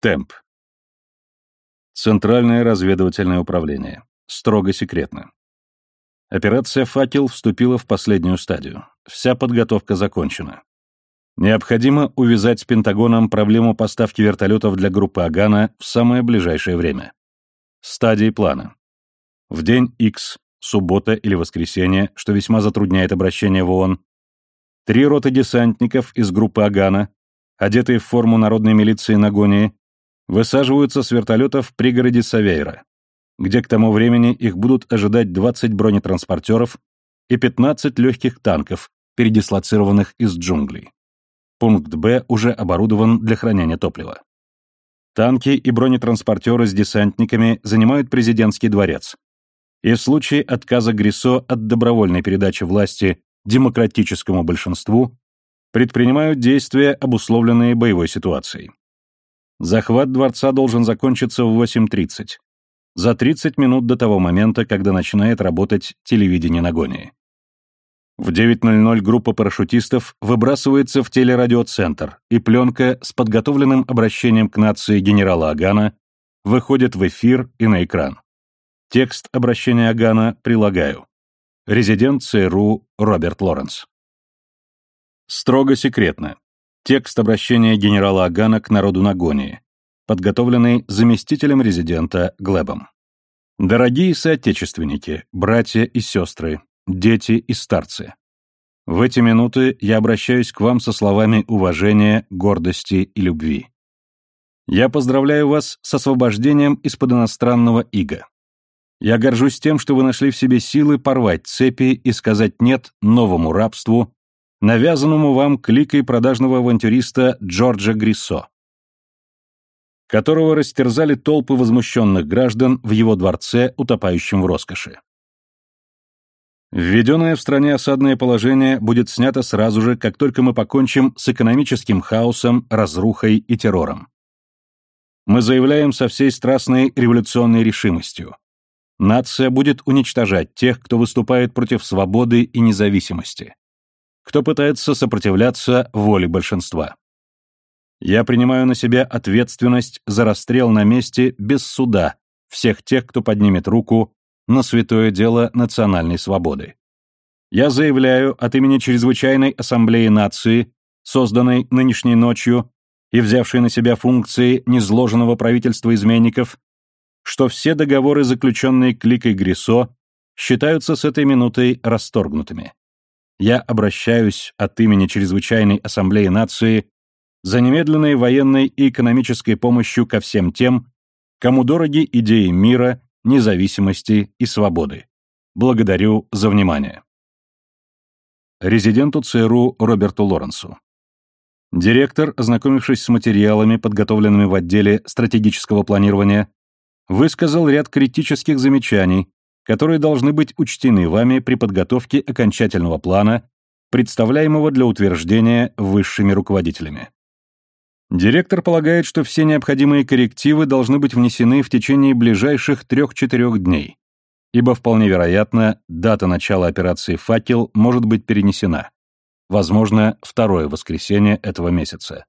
Темп. Центральное разведывательное управление. Строго секретно. Операция «Факел» вступила в последнюю стадию. Вся подготовка закончена. Необходимо увязать с Пентагоном проблему поставки вертолетов для группы Агана в самое ближайшее время. Стадии плана. В день X, суббота или воскресенье, что весьма затрудняет обращение в ООН, три роты десантников из группы Агана, одетые в форму народной милиции Нагонии, высаживаются с вертолетов в пригороде Савейра, где к тому времени их будут ожидать 20 бронетранспортеров и 15 легких танков, передислоцированных из джунглей. Пункт Б уже оборудован для хранения топлива. Танки и бронетранспортеры с десантниками занимают президентский дворец. И в случае отказа Грисо от добровольной передачи власти демократическому большинству предпринимают действия, обусловленные боевой ситуацией. Захват дворца должен закончиться в 8.30, за 30 минут до того момента, когда начинает работать телевидение Нагонии. В 9.00 группа парашютистов выбрасывается в телерадиоцентр, и пленка с подготовленным обращением к нации генерала Агана выходит в эфир и на экран. Текст обращения Агана прилагаю. Резидент ЦРУ Роберт Лоренс. Строго секретно. Текст обращения генерала Агана к народу Нагонии, подготовленный заместителем резидента Глебом. Дорогие соотечественники, братья и сестры, дети и старцы. В эти минуты я обращаюсь к вам со словами уважения, гордости и любви. Я поздравляю вас с освобождением из-под иностранного ига. Я горжусь тем, что вы нашли в себе силы порвать цепи и сказать «нет» новому рабству, навязанному вам кликой продажного авантюриста Джорджа Гриссо, которого растерзали толпы возмущенных граждан в его дворце, утопающем в роскоши. Введенное в стране осадное положение будет снято сразу же, как только мы покончим с экономическим хаосом, разрухой и террором. Мы заявляем со всей страстной революционной решимостью. Нация будет уничтожать тех, кто выступает против свободы и независимости, кто пытается сопротивляться воле большинства. Я принимаю на себя ответственность за расстрел на месте без суда всех тех, кто поднимет руку на святое дело национальной свободы. Я заявляю от имени Чрезвычайной Ассамблеи Нации, созданной нынешней ночью и взявшей на себя функции незложенного правительства изменников, что все договоры, заключенные кликой Грисо, считаются с этой минутой расторгнутыми. Я обращаюсь от имени Чрезвычайной Ассамблеи Нации за немедленной военной и экономической помощью ко всем тем, кому дороги идеи мира, независимости и свободы. Благодарю за внимание. Резиденту ЦРУ Роберту Лоренсу. Директор, ознакомившись с материалами, подготовленными в отделе стратегического планирования, высказал ряд критических замечаний, которые должны быть учтены вами при подготовке окончательного плана, представляемого для утверждения высшими руководителями. Директор полагает, что все необходимые коррективы должны быть внесены в течение ближайших трех-четырех дней, ибо вполне вероятно, дата начала операции «Факел» может быть перенесена. Возможно, второе воскресенье этого месяца.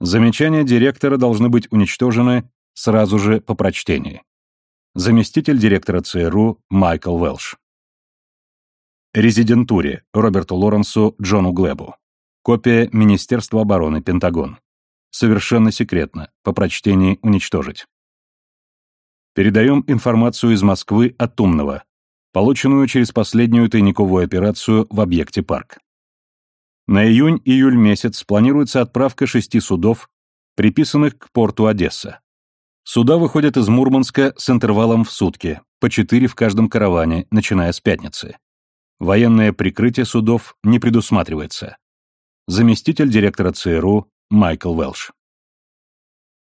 Замечания директора должны быть уничтожены сразу же по прочтении. Заместитель директора ЦРУ Майкл Велш. Резидентуре Роберту Лоренсу Джону Глебу. Копия Министерства обороны Пентагон. Совершенно секретно, по прочтении уничтожить. Передаем информацию из Москвы от Умного, полученную через последнюю тайниковую операцию в объекте парк. На июнь-июль месяц планируется отправка шести судов, приписанных к порту Одесса. Суда выходят из Мурманска с интервалом в сутки, по четыре в каждом караване, начиная с пятницы. Военное прикрытие судов не предусматривается. Заместитель директора ЦРУ Майкл Велш.